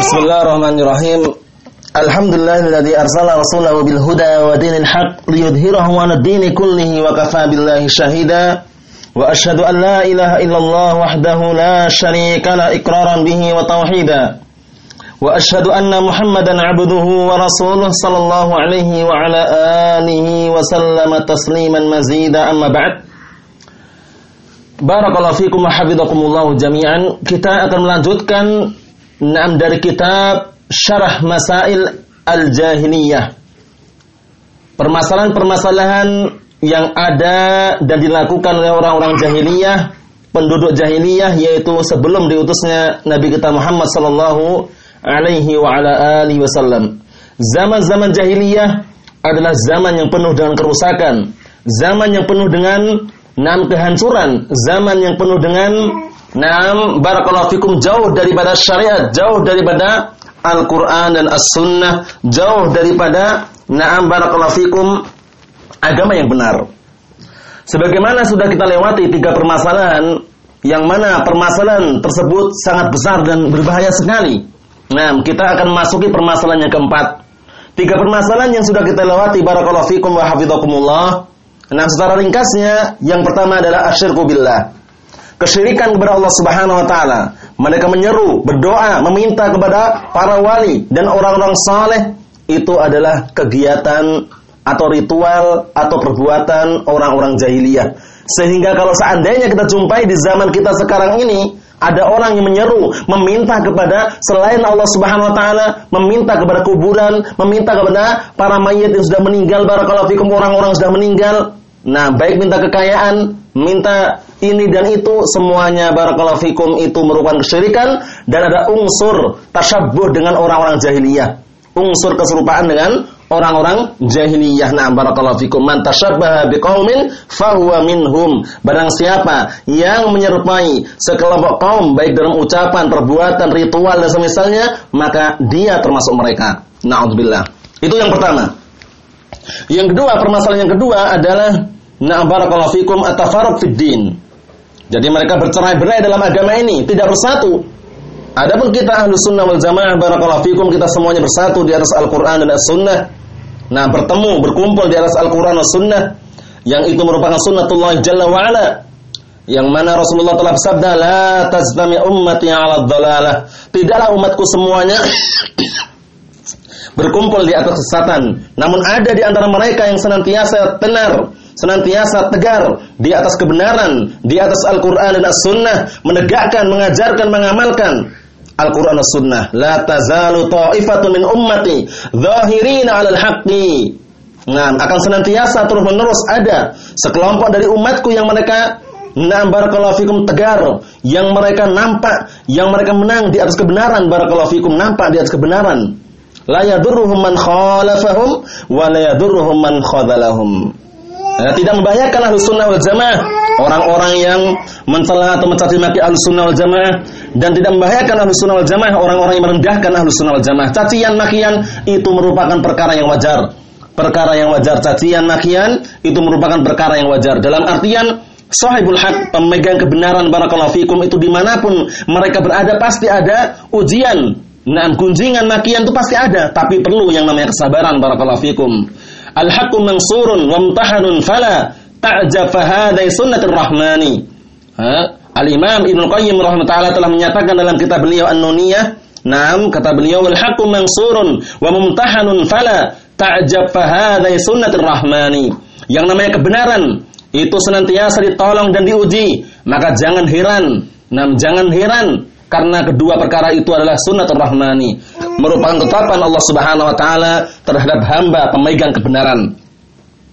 Bismillahirrahmanirrahim. Alhamdulillahilladzi arsala rasulahu bil huda wa dinil haq liyudhhirahu 'ala ad-dini kullihi wa kafa billahi shahida. Wa asyhadu an la ilaha illallah wahdahu la syarika la iqraran bihi wa tauhida. Wa asyhadu anna Muhammadan 'abduhu wa rasuluhu sallallahu alaihi wa ala alihi wa sallama tasliman mazida amma ba'd. Barakallahu fikum wa hafizakumullah jami'an. Kita akan melanjutkan Naam dari kitab Syarah Masail Al-Jahiliyah. Permasalahan-permasalahan yang ada dan dilakukan oleh orang-orang jahiliyah, penduduk jahiliyah yaitu sebelum diutusnya Nabi kita Muhammad sallallahu alaihi wa ala alihi wasallam. Zaman-zaman jahiliyah adalah zaman yang penuh dengan kerusakan, zaman yang penuh dengan enam kehancuran, zaman yang penuh dengan Naam barakallahu fikum jauh daripada syariat, jauh daripada Al-Qur'an dan As-Sunnah, jauh daripada naam barakallahu fikum agama yang benar. Sebagaimana sudah kita lewati tiga permasalahan yang mana permasalahan tersebut sangat besar dan berbahaya sekali. Nah, kita akan masuki permasalahan yang keempat. Tiga permasalahan yang sudah kita lewati barakallahu fikum wa hafizakumullah. Nah, secara ringkasnya yang pertama adalah asyirku billah kesyirikan kepada Allah Subhanahu wa taala. Mereka menyeru, berdoa, meminta kepada para wali dan orang-orang saleh itu adalah kegiatan atau ritual atau perbuatan orang-orang jahiliyah. Sehingga kalau seandainya kita jumpai di zaman kita sekarang ini ada orang yang menyeru, meminta kepada selain Allah Subhanahu wa taala, meminta kepada kuburan, meminta kepada para mayat yang sudah meninggal, barakallahu fikum orang-orang sudah meninggal. Nah, baik minta kekayaan, minta ini dan itu semuanya barakallahu fikum itu merupakan kesyirikan dan ada unsur tasyabbuh dengan orang-orang jahiliyah. Unsur keserupaan dengan orang-orang jahiliyah. Nah, barakallahu fikum man tasyabbaha biqaumin fahuwa minhum. Barang siapa yang menyerupai sekelompok kaum baik dalam ucapan, perbuatan, ritual dan semisalnya, maka dia termasuk mereka. Nauzubillah. Itu yang pertama. Yang kedua, permasalahan yang kedua adalah Nah barakallahu fikum atafarruq fid din. Jadi mereka bercerai-berai dalam agama ini, tidak bersatu. Adapun kita ahlu sunnah wal jamaah barakallahu fikum kita semuanya bersatu di atas Al-Quran dan As-Sunnah. Nah bertemu, berkumpul di atas Al-Quran dan Sunnah. Yang itu merupakan sunnatullah jalla wa'ala. Yang mana Rasulullah telah bersabda, La taztami ummati ala dhalalah. Tidaklah umatku semuanya berkumpul di atas kesesatan. Namun ada di antara mereka yang senantiasa tenar senantiasa tegar di atas kebenaran, di atas Al-Qur'an dan As-Sunnah, menegakkan, mengajarkan, mengamalkan Al-Qur'an dan As-Sunnah. La tazalu ta'ifatun min ummati dhahirina 'alal haqqi. Nah, akan senantiasa terus-menerus ada sekelompok dari umatku yang mereka Nah, barakallahu fikum tegar, yang mereka nampak, yang mereka menang di atas kebenaran, barakallahu fikum nampak di atas kebenaran. La yadurruhum man khalafahum wa la yadurruhum man khadalahum. Nah, tidak membahayakan ahlu sunnah wal jamaah. Orang-orang yang mencela atau mencaci maki ahlu sunnah wal jamaah. Dan tidak membahayakan ahlu sunnah wal jamaah orang-orang yang merendahkan ahlu sunnah wal jamaah. Cacian makian itu merupakan perkara yang wajar. Perkara yang wajar. Cacian makian itu merupakan perkara yang wajar. Dalam artian sahibul haq pemegang kebenaran barakallahu fikum itu di mana pun mereka berada pasti ada ujian. Nah kunjingan makian itu pasti ada tapi perlu yang namanya kesabaran barakallahu fikum Al-haqqu mansurun wa mutahanun fala ta'jab fa hadai sunnatur rahmani. Al-Imam Ibnu Qayyim rahimahullah telah menyatakan dalam kitab beliau An-Nuniyah, "Naam," kata beliau, "Al-haqqu mansurun wa mumtahanun fala ta'jab fa hadai sunnatur rahmani." Yang namanya kebenaran itu senantiasa ditolong dan diuji, maka jangan heran, nam jangan heran. Karena kedua perkara itu adalah sunnatul rahmani merupakan tetapan Allah Subhanahu wa taala terhadap hamba pemegang kebenaran.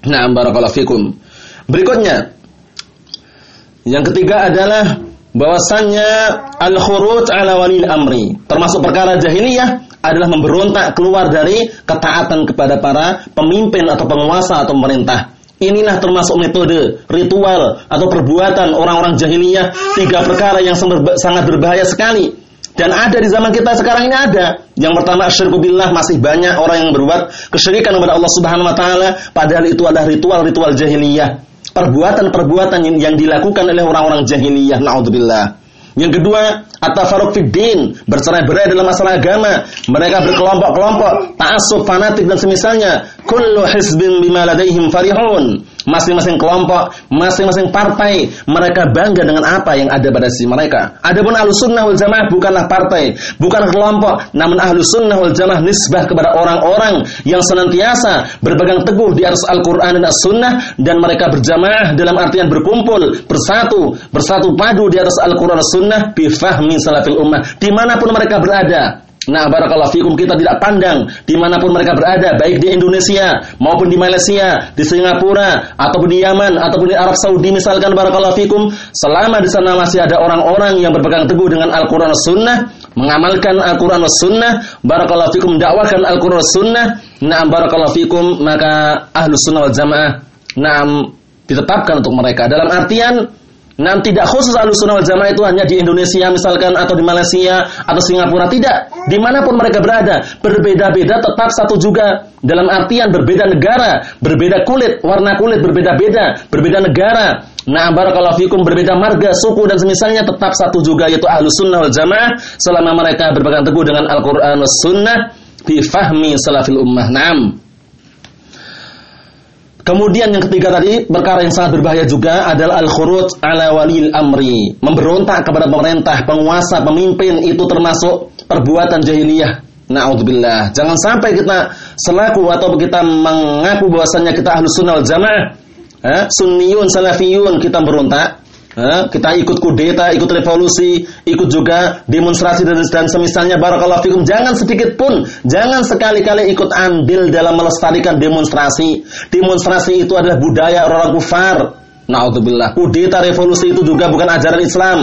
Nah, barakallahu fikum. Berikutnya yang ketiga adalah bahwasannya al-khuruj ala walil amri, termasuk perkara jahiliyah adalah memberontak keluar dari ketaatan kepada para pemimpin atau penguasa atau pemerintah. Inilah termasuk metode, ritual atau perbuatan orang-orang jahiliyah tiga perkara yang sangat berbahaya sekali. Dan ada di zaman kita sekarang ini ada. Yang pertama asyirku billah masih banyak orang yang berbuat kesyirikan kepada Allah Subhanahu wa taala padahal itu adalah ritual-ritual jahiliyah. Perbuatan-perbuatan yang, dilakukan oleh orang-orang jahiliyah naudzubillah. Yang kedua, at-tafarruq fid din, bercerai-berai dalam masalah agama. Mereka berkelompok-kelompok, ta'assub, fanatik dan semisalnya. Kullu hizbin bima ladaihim farihun. Masing-masing kelompok, masing-masing partai, mereka bangga dengan apa yang ada pada sisi mereka. Adapun ahlu sunnah wal jamaah bukanlah partai, bukan kelompok, namun ahlu sunnah wal jamaah nisbah kepada orang-orang yang senantiasa berpegang teguh di atas Al-Quran dan As-Sunnah dan mereka berjamaah dalam artian berkumpul, bersatu, bersatu padu di atas Al-Quran dan As-Sunnah bifahmi salafil ummah, di mana pun mereka berada. Nah, barakallahu fikum kita tidak pandang di mana pun mereka berada, baik di Indonesia maupun di Malaysia, di Singapura, ataupun di Yaman, ataupun di Arab Saudi misalkan barakallahu fikum, selama di sana masih ada orang-orang yang berpegang teguh dengan Al-Quran Sunnah, mengamalkan Al-Quran Sunnah, barakallahu fikum dakwakan Al-Quran Sunnah, nah barakallahu fikum maka ahlu sunnah wal jamaah, nah ditetapkan untuk mereka. Dalam artian Nah, tidak khusus sunnah wal jamaah itu hanya di Indonesia misalkan atau di Malaysia atau Singapura tidak. Di mana pun mereka berada, berbeda-beda tetap satu juga. Dalam artian berbeda negara, berbeda kulit, warna kulit berbeda-beda, berbeda negara. Nah, barakallahu fikum berbeda marga, suku dan semisalnya tetap satu juga yaitu ahlu sunnah wal jamaah selama mereka berpegang teguh dengan Al-Quran was sunnah bi fahmi salafil ummah. Naam. Kemudian yang ketiga tadi, perkara yang sangat berbahaya juga adalah al-khuruj ala walil amri. Memberontak kepada pemerintah, penguasa, pemimpin itu termasuk perbuatan jahiliyah. Na'udzubillah. Jangan sampai kita selaku atau kita mengaku bahwasanya kita ahlu sunnah wal jamaah. Eh, sunniyun, salafiyun, kita berontak kita ikut kudeta, ikut revolusi, ikut juga demonstrasi dan, dan semisalnya barakallahu fikum. Jangan sedikit pun, jangan sekali-kali ikut andil dalam melestarikan demonstrasi. Demonstrasi itu adalah budaya orang kufar. Nauzubillah. Kudeta revolusi itu juga bukan ajaran Islam.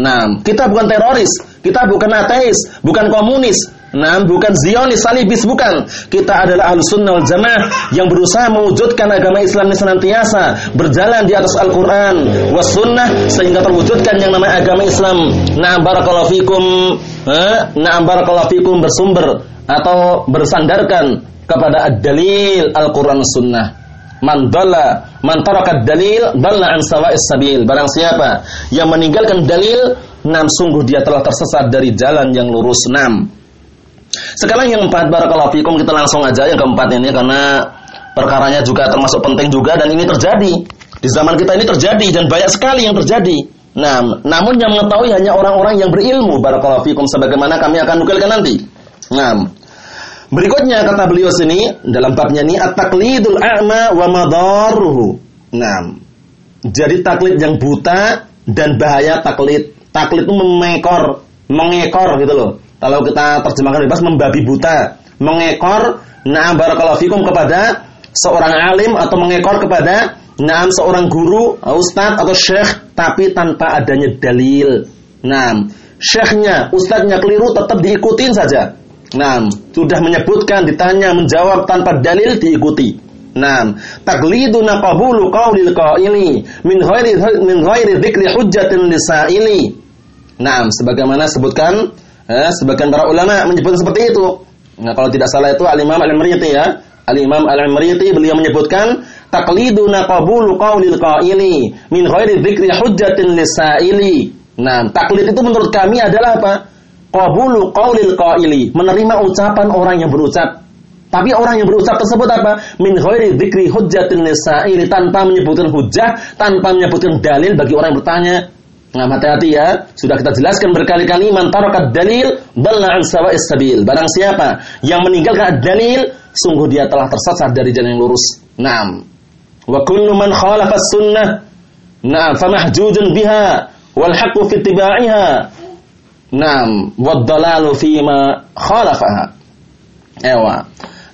Nah, kita bukan teroris, kita bukan ateis, bukan komunis, Nah, bukan Zionis, Salibis, bukan. Kita adalah ahlu sunnah wal jamaah yang berusaha mewujudkan agama Islam ini senantiasa berjalan di atas Al-Quran was sunnah sehingga terwujudkan yang namanya agama Islam. Nah, barakallahu fikum, eh? nah, barakallahu fikum bersumber atau bersandarkan kepada ad-dalil Al-Quran sunnah. Man dalla, man taraka dalil dalla an sawa'is sabil. Barang siapa yang meninggalkan dalil, nam sungguh dia telah tersesat dari jalan yang lurus. Nam. Sekarang yang empat barakallahu fikum kita langsung aja yang keempat ini karena perkaranya juga termasuk penting juga dan ini terjadi. Di zaman kita ini terjadi dan banyak sekali yang terjadi. Nah, namun yang mengetahui hanya orang-orang yang berilmu barakallahu fikum sebagaimana kami akan nukilkan nanti. Nah, berikutnya kata beliau sini dalam babnya ini at-taqlidul a'ma wa madarruhu. Nah, jadi taklid yang buta dan bahaya taklid. Taklid itu memekor, mengekor gitu loh. Kalau kita terjemahkan bebas membabi buta, mengekor na'am barakallahu fikum kepada seorang alim atau mengekor kepada na'am seorang guru, ustaz atau syekh tapi tanpa adanya dalil. Naam, syekhnya, ustaznya keliru tetap diikutin saja. Naam, sudah menyebutkan, ditanya, menjawab tanpa dalil diikuti. Naam, takliduna qabulu qaulil qaili min ghairi min ghairi dzikri hujjatin lisaili. Naam, sebagaimana sebutkan Eh, sebagian para ulama menyebut seperti itu. Nah, kalau tidak salah itu Al-Imam Al-Imriti ya. Al-Imam Al-Imriti beliau menyebutkan taqliduna qabulu qaulil qaili min ghairi dzikri hujjatin lisaili. Nah, taklid itu menurut kami adalah apa? Qabulu qaulil qaili, menerima ucapan orang yang berucap. Tapi orang yang berucap tersebut apa? Min ghairi dzikri hujjatin lisaili tanpa menyebutkan hujjah, tanpa menyebutkan dalil bagi orang yang bertanya. Nah, hati-hati ya. Sudah kita jelaskan berkali-kali man tarakat dalil dalla an sawa'is sabil. Barang siapa yang meninggalkan dalil, sungguh dia telah tersesat dari jalan yang lurus. Naam. Wa kullu man khalafa sunnah Naam, famahjujun biha wal haqqu fi ittiba'iha. Naam, wad dalalu fi ma khalafaha. Ewa.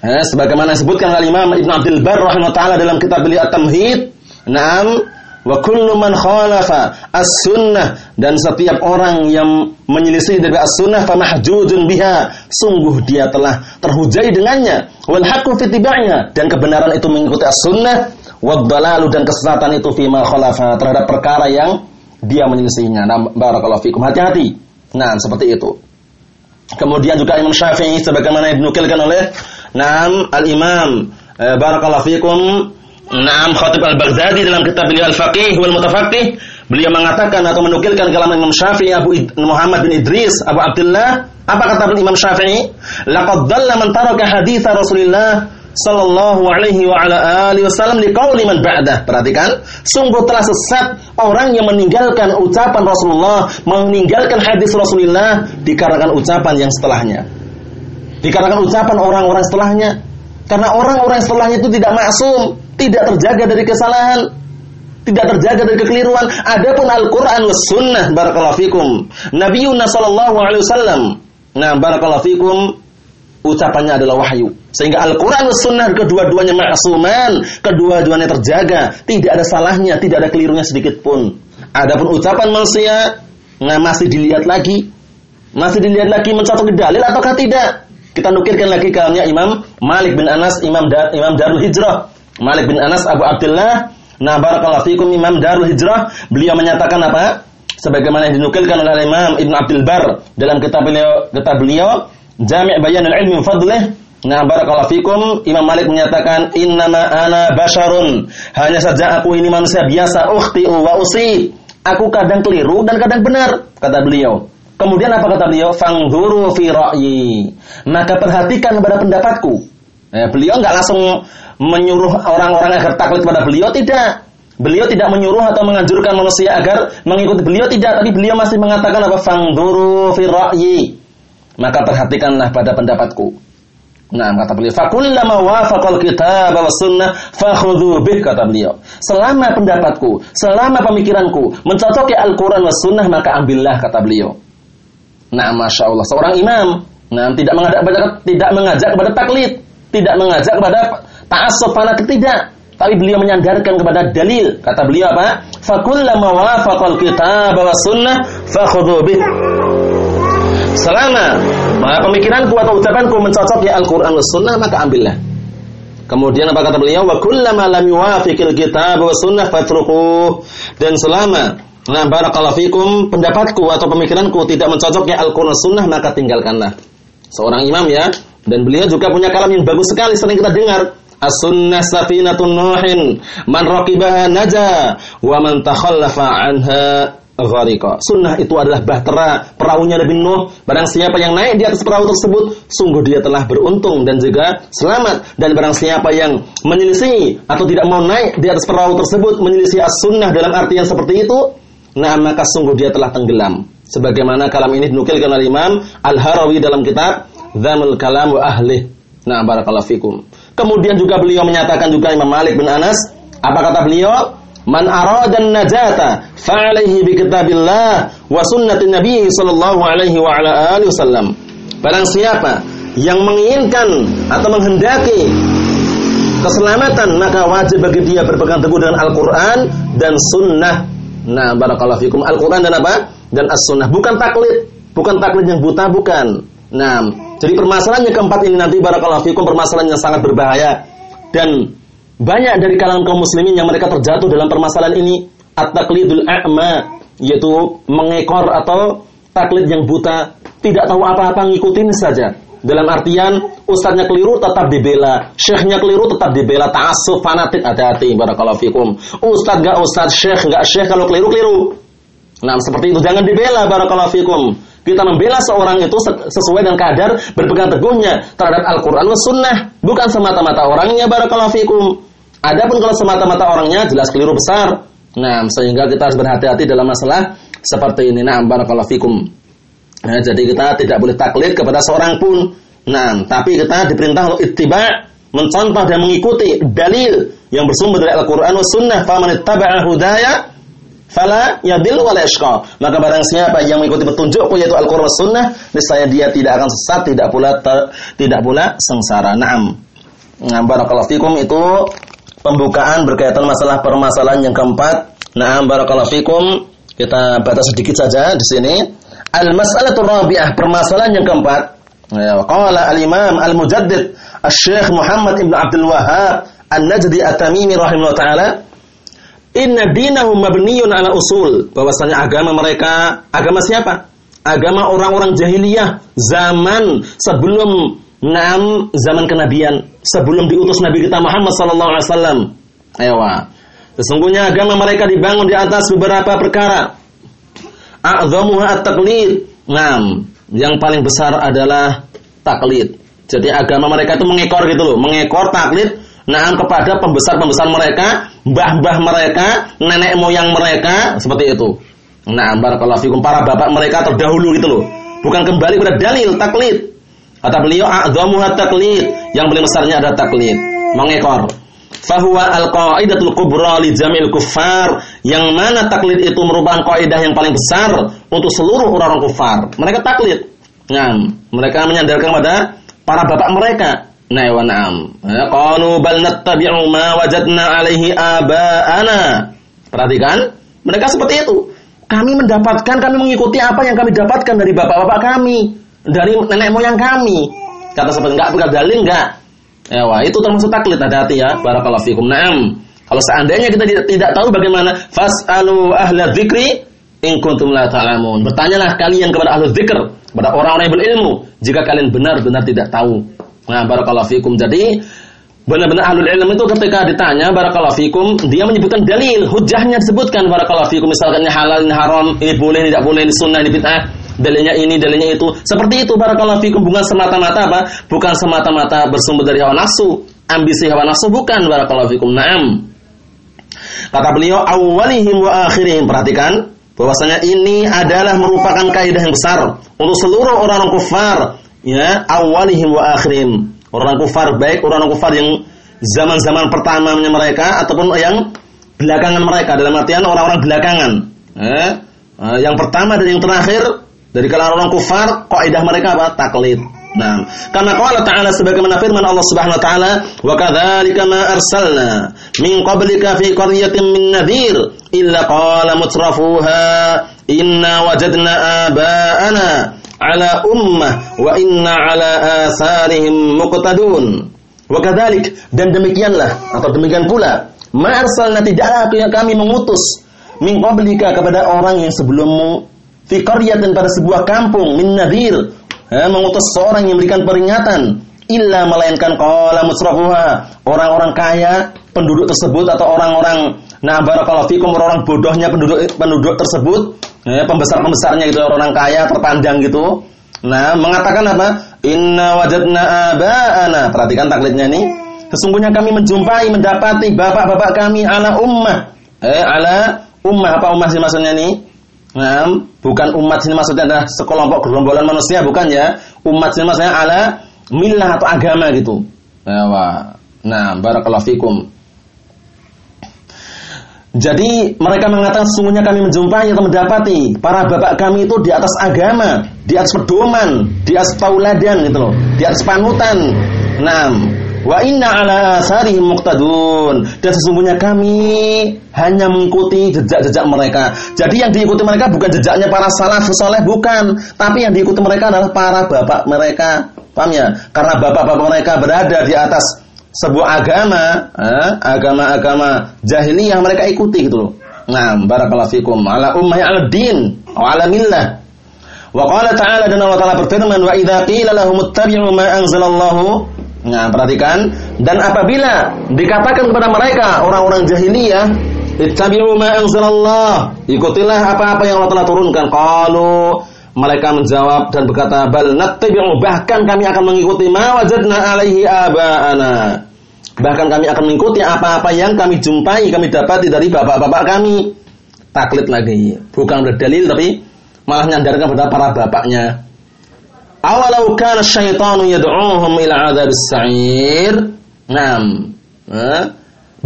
Eh, sebagaimana disebutkan oleh Imam Ibn Abdul Bar rahimahullah dalam kitab beliau At-Tamhid, Naam, wa kullu man khalafa as-sunnah. Dan setiap orang yang menyelisih dari as-sunnah famahjujun biha. Sungguh dia telah terhujai dengannya. Wal haqqu fi dan kebenaran itu mengikuti as-sunnah. Wad dan kesesatan itu fi ma khalafa. Terhadap perkara yang dia menyelisihinya nah, barakallahu fikum. Hati-hati. Nah seperti itu. Kemudian juga Imam Syafi'i sebagaimana dinukilkan oleh Naam al-Imam eh, barakallahu fikum Naam Khatib Al-Baghdadi dalam kitab beliau Al-Faqih wal Mutafaqih Beliau mengatakan atau menukilkan kalam Imam Syafi'i Abu Id Muhammad bin Idris Abu Abdullah. Apa kata Imam Syafi'i? Laqad dalla man taraka hadits Rasulullah sallallahu alaihi wa ala alihi wasallam liqauli man ba'dah. Perhatikan sungguh telah sesat orang yang meninggalkan ucapan Rasulullah meninggalkan hadis Rasulullah dikarenakan ucapan yang setelahnya. Dikarenakan ucapan orang-orang setelahnya karena orang-orang setelahnya itu tidak maksum tidak terjaga dari kesalahan tidak terjaga dari kekeliruan. Adapun Al-Qur'an was sunnah barakallahu fikum. Nabiuna sallallahu alaihi wasallam. Nah, barakallahu fikum ucapannya adalah wahyu. Sehingga Al-Qur'an was sunnah kedua-duanya ma'suman, kedua-duanya terjaga, tidak ada salahnya, tidak ada kelirunya sedikit pun. Adapun ucapan manusia nah masih dilihat lagi. Masih dilihat lagi mencatat dalil ataukah tidak? Kita nukirkan lagi kalamnya Imam Malik bin Anas, Imam Dar, Imam Darul Hijrah. Malik bin Anas Abu Abdullah Nah, barakallahu fikum Imam Darul Hijrah, beliau menyatakan apa? Sebagaimana yang dinukilkan oleh Imam Ibn Abdul Bar dalam kitab beliau, kitab beliau Jami' Bayanul Ilmi Fadlih. Nah, barakallahu fikum Imam Malik menyatakan innama ana basyarun. Hanya saja aku ini manusia biasa, ukhti'u wa usi. Aku kadang keliru dan kadang benar, kata beliau. Kemudian apa kata beliau? Fangduru fi ra'yi. Maka perhatikan pada pendapatku. Eh, beliau nggak langsung menyuruh orang-orang agar taklid kepada beliau tidak. Beliau tidak menyuruh atau menganjurkan manusia agar mengikuti beliau tidak, tapi beliau masih mengatakan apa fangduru fi ra'yi. Maka perhatikanlah pada pendapatku. Nah, kata beliau, "Fakullama wafaqal kitab wa sunnah fakhudhu bih," kata beliau. Selama pendapatku, selama pemikiranku mencocoki Al-Qur'an wa sunnah, maka ambillah kata beliau. Nah, Masya Allah, seorang imam, nah, tidak mengajak tidak mengajak kepada taklid, tidak mengajak kepada ta'assub fanatik tidak. Tapi beliau menyandarkan kepada dalil. Kata beliau apa? Fakullama wafaqal kitab wa sunnah fakhudhu bih. Selama pemikiranku atau ucapanku mencocoki Al-Qur'an wa sunnah maka ambillah. Kemudian apa kata beliau? Wa kullama lam yuwafiqil kitab wa sunnah fatruku. Dan selama Nah, barakallahu fikum, pendapatku atau pemikiranku tidak mencocoknya Al-Qur'an Sunnah maka tinggalkanlah. Seorang imam ya, dan beliau juga punya kalam yang bagus sekali sering kita dengar. As-sunnah safinatun nuhin man raqibaha naja wa man takhallafa anha gharika. Sunnah itu adalah bahtera perahunya Nabi Nuh. Barang siapa yang naik di atas perahu tersebut, sungguh dia telah beruntung dan juga selamat. Dan barang siapa yang menyelisih atau tidak mau naik di atas perahu tersebut, menyelisih as-sunnah dalam artian seperti itu, nah maka sungguh dia telah tenggelam. Sebagaimana kalam ini dinukilkan oleh Imam Al-Harawi dalam kitab Dzamul Kalam wa Ahli. Nah, barakallahu fikum. Kemudian juga beliau menyatakan juga Imam Malik bin Anas, apa kata beliau? Man aradan najata fa'alaihi bi kitabillah wa sunnatin nabi sallallahu alaihi wa ala alihi wasallam. Barang siapa yang menginginkan atau menghendaki keselamatan maka wajib bagi dia berpegang teguh dengan Al-Qur'an dan sunnah. Nah, barakallahu fikum. Al-Qur'an dan apa? Dan as-sunnah, bukan taklid, bukan taklid yang buta bukan. Nah, jadi permasalahan yang keempat ini nanti barakallahu fikum permasalahan yang sangat berbahaya dan banyak dari kalangan kaum muslimin yang mereka terjatuh dalam permasalahan ini at-taqlidul a'ma yaitu mengekor atau taklid yang buta, tidak tahu apa-apa ngikutin saja. Dalam artian ustadznya keliru tetap dibela, syekhnya keliru tetap dibela, ta'assub fanatik hati-hati barakallahu fikum. Ustadz gak ustadz, syekh gak syekh kalau keliru keliru. Nah, seperti itu jangan dibela barakallahu fikum. Kita membela seorang itu sesuai dengan kadar berpegang teguhnya terhadap Al-Quran dan Sunnah. Bukan semata-mata orangnya barakallahu fikum. Adapun kalau semata-mata orangnya jelas keliru besar. Nah, sehingga kita harus berhati-hati dalam masalah seperti ini. Nah, barakallahu fikum. Nah, jadi kita tidak boleh taklid kepada seorang pun. Nah, tapi kita diperintah untuk ittiba, mencontoh dan mengikuti dalil yang bersumber dari Al-Quran dan Sunnah. Faman ittaba'a hudaya fala yadil wala yashqa. Maka barang siapa yang mengikuti petunjukku yaitu Al-Qur'an Sunnah, niscaya dia tidak akan sesat, tidak pula te, tidak pula sengsara. Naam. Nah, barakallahu fikum itu pembukaan berkaitan masalah permasalahan yang keempat. Naam barakallahu fikum. Kita batas sedikit saja di sini. Al-mas'alatu rabi'ah, permasalahan yang keempat. Ya, qala al-Imam Al-Mujaddid Asy-Syaikh Muhammad Ibn Abdul Wahhab An-Najdi At-Tamimi rahimahullah taala Inna dinahum mabniyun ala usul. Bahwasanya agama mereka, agama siapa? Agama orang-orang jahiliyah zaman sebelum enam zaman kenabian, sebelum diutus Nabi kita Muhammad sallallahu alaihi wasallam. Ayo. Sesungguhnya agama mereka dibangun di atas beberapa perkara. A'dhamuha at-taqlid. Ngam, yang paling besar adalah taklid. Jadi agama mereka itu mengekor gitu loh, mengekor taklid nah kepada pembesar-pembesar mereka, mbah-mbah mereka, nenek moyang mereka, seperti itu. Nah, barakallahu fikum para bapak mereka terdahulu gitu loh. Bukan kembali pada dalil taklid. Kata beliau a'dhamuha taklid. Yang paling besarnya ada taklid, mengekor. Fahuwa al-qaidatul kubra li jamil kuffar yang mana taklid itu merupakan kaidah yang paling besar untuk seluruh orang-orang kufar. Mereka taklid. Nah, mereka menyandarkan pada para bapak mereka. Nah, wa na'am. Ya, qalu bal nattabi'u ma wajadna alaihi aba'ana. Perhatikan, mereka seperti itu. Kami mendapatkan, kami mengikuti apa yang kami dapatkan dari bapak-bapak kami, dari nenek moyang kami. Kata seperti enggak bukan dalil enggak. Ya, wah, itu termasuk taklid hati-hati ya. Barakallahu fikum. Naam. Kalau seandainya kita tidak, tidak tahu bagaimana fasalu ahla dzikri in kuntum la ta'lamun. Bertanyalah kalian kepada ahli dzikr, kepada orang-orang yang berilmu jika kalian benar-benar tidak tahu. Nah, barakallahu fikum. Jadi benar-benar ahlul ilmu itu ketika ditanya barakallahu fikum, dia menyebutkan dalil, hujahnya disebutkan barakallahu fikum, misalkan ini halal, ini haram, ini boleh, ini tidak boleh, ini sunnah, ini bid'ah. Dalilnya ini, dalilnya itu. Seperti itu barakallahu fikum bukan semata-mata apa? Bukan semata-mata bersumber dari hawa nafsu, ambisi hawa nafsu bukan barakallahu fikum. Naam. Kata beliau awalihim wa akhirihim. Perhatikan bahwasanya ini adalah merupakan kaidah yang besar untuk seluruh orang-orang kufar. Ya awalihim wa akhirim orang kufar baik orang kufar yang zaman-zaman pertamanya mereka ataupun yang belakangan mereka. Dalam artian orang-orang belakangan. Ya. yang pertama dan yang terakhir dari kalangan orang kufar kaidah mereka apa? Taklid Nah, karena Allah Ta'ala sebagaimana firman Allah Subhanahu wa taala, "Wa kadzalika ma arsalna min qablika fi qaryatin min nadhir illa qala mutrafuha inna wajadna aba'ana ala ummah wa inna ala asarihim muqtadun. Wa kadzalik dan demikianlah atau demikian pula ma arsalna tidaklah kami mengutus min qablika kepada orang yang sebelummu fi qaryatin pada sebuah kampung min nadhir eh, mengutus seorang yang memberikan peringatan illa melainkan qala musrafuha orang-orang kaya penduduk tersebut atau orang-orang nah barakallahu fikum orang-orang bodohnya penduduk penduduk tersebut ya, pembesar-pembesarnya itu orang kaya terpandang gitu. Nah, mengatakan apa? Inna wajadna aba'ana. Perhatikan taklidnya ini. Sesungguhnya kami menjumpai, mendapati bapak-bapak kami ala ummah. Eh, ala ummah. Apa ummah sih maksudnya ini? Nah, bukan umat sini maksudnya adalah sekelompok gerombolan manusia, bukan ya. Umat sini maksudnya ala milah atau agama gitu. Nah, nah barakallahu fikum. Jadi mereka mengatakan sesungguhnya kami menjumpai atau mendapati para bapak kami itu di atas agama, di atas pedoman, di atas tauladan gitu loh, di atas panutan. Nah, wa inna ala asarihim muqtadun. Dan sesungguhnya kami hanya mengikuti jejak-jejak mereka. Jadi yang diikuti mereka bukan jejaknya para salafus soleh bukan, tapi yang diikuti mereka adalah para bapak mereka. Paham ya? Karena bapak-bapak mereka berada di atas sebuah agama, eh, agama-agama jahiliyah mereka ikuti gitu loh. Nah, barakallahu fikum ala ummah ala din wa ala millah. Wa qala ta'ala dan Allah Ta'ala berfirman wa idza qila lahum ittabi'u ma anzalallahu Nah, perhatikan. Dan apabila dikatakan kepada mereka orang-orang jahiliyah ittabi'u ma anzalallah ikutilah apa-apa yang Allah telah turunkan. Qalu mereka menjawab dan berkata bal nattabi'u bahkan kami akan mengikuti ma wajadna alaihi aba'ana. Bahkan kami akan mengikuti apa-apa yang kami jumpai kami dapati dari bapak-bapak kami. Taklid lagi. Bukan berdalil tapi malah nyandarkan kepada para bapaknya awalau kana syaitanu yad'uhum ila adzabis sa'ir nam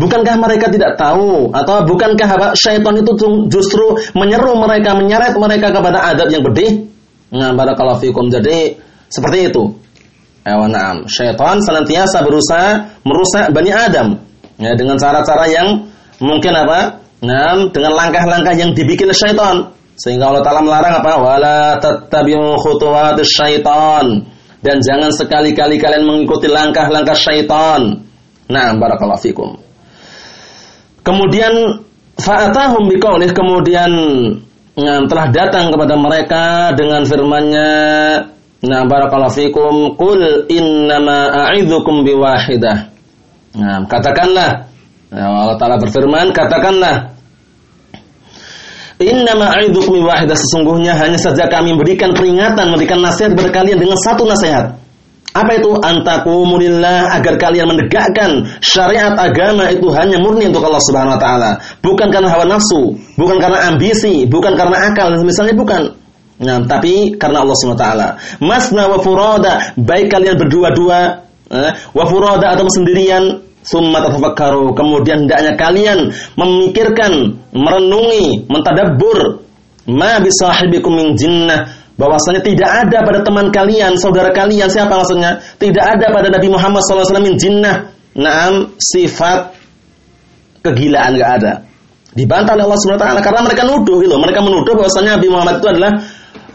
Bukankah mereka tidak tahu atau bukankah syaitan itu justru menyeru mereka, menyeret mereka kepada adab yang pedih? Nah, barakallahu fikum. Jadi seperti itu. Ewanam, syaitan senantiasa berusaha merusak Bani Adam ya dengan cara-cara yang mungkin apa? Nah, dengan langkah-langkah yang dibikin syaitan. Sehingga Allah Ta'ala melarang apa? Wala tattabi'u khutuwatis syaitan. Dan jangan sekali-kali kalian mengikuti langkah-langkah syaitan. Nah, barakallahu fikum. Kemudian fa'atahum biqaulih kemudian nah, telah datang kepada mereka dengan firman-Nya Nah barakallahu fikum qul innama a'idzukum biwahidah. Nah, katakanlah Nah, Allah Ta'ala berfirman, katakanlah, Inna ma'idhukum wahidah sesungguhnya hanya saja kami berikan peringatan, memberikan nasihat kepada kalian dengan satu nasihat. Apa itu? Antakumulillah agar kalian menegakkan syariat agama itu hanya murni untuk Allah Subhanahu wa taala, bukan karena hawa nafsu, bukan karena ambisi, bukan karena akal, misalnya bukan. Nah, tapi karena Allah Subhanahu wa taala. Masna wa furada, baik kalian berdua-dua, eh, wa furada atau sendirian, Summa tatafakkaru. Kemudian hendaknya kalian memikirkan, merenungi, mentadabbur ma bisahibikum min jinnah bahwasanya tidak ada pada teman kalian, saudara kalian siapa maksudnya? Tidak ada pada Nabi Muhammad SAW min jinnah. Naam sifat kegilaan enggak ada. Dibantah oleh Allah Subhanahu wa taala karena mereka nuduh gitu. Mereka menuduh bahwasanya Nabi Muhammad itu adalah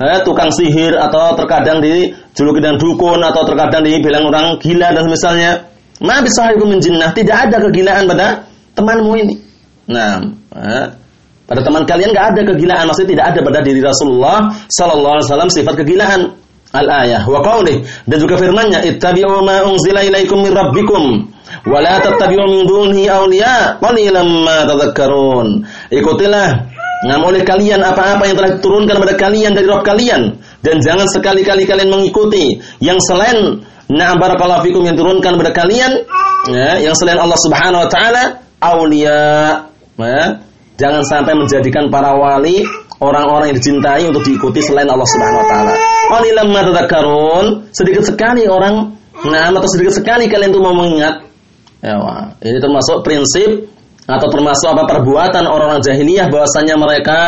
eh, tukang sihir atau terkadang dijuluki dengan dukun atau terkadang dibilang orang gila dan misalnya Ma bisahikum min jinnah, tidak ada kegilaan pada temanmu ini. Nah, pada teman kalian nggak ada kegilaan, maksudnya tidak ada pada diri Rasulullah sallallahu alaihi wasallam sifat kegilaan. Al-ayah wa qaulih dan juga firman-Nya ittabi'u ma unzila ilaikum min rabbikum wa la tattabi'u min dunihi awliya qalilan ma tadhakkarun. Ikutilah Nah, oleh kalian apa-apa yang telah diturunkan kepada kalian dari Rabb kalian dan jangan sekali-kali kalian mengikuti yang selain Nah barakallahu fikum yang turunkan kepada kalian ya, yang selain Allah Subhanahu wa taala aulia ya. Jangan sampai menjadikan para wali orang-orang yang dicintai untuk diikuti selain Allah Subhanahu wa taala. Qalilan ma tadhakkarun, sedikit sekali orang nah atau sedikit sekali kalian itu mau mengingat. Ya, ini termasuk prinsip atau termasuk apa perbuatan orang-orang jahiliyah bahwasanya mereka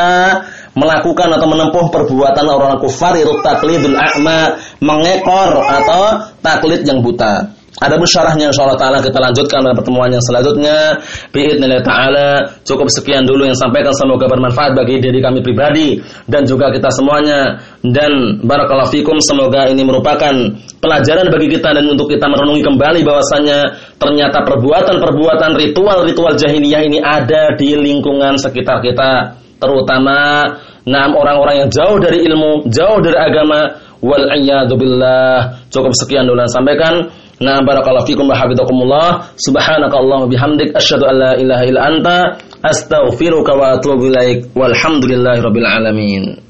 melakukan atau menempuh perbuatan orang kufar itu taklidul a'ma, mengekor atau taklid yang buta. Ada musyarahnya insyaallah taala kita lanjutkan pada pertemuan yang selanjutnya. Biidznillah taala cukup sekian dulu yang sampaikan semoga bermanfaat bagi diri kami pribadi dan juga kita semuanya dan barakallahu fikum semoga ini merupakan pelajaran bagi kita dan untuk kita merenungi kembali bahwasanya ternyata perbuatan-perbuatan ritual-ritual jahiliyah ini ada di lingkungan sekitar kita terutama enam orang-orang yang jauh dari ilmu, jauh dari agama wal billah. Cukup sekian dulu yang sampaikan. Nah, barakallahu fikum wa hafizakumullah. Subhanakallahumma bihamdik asyhadu an la ilaha illa anta astaghfiruka wa atubu ilaik. Walhamdulillahirabbil alamin.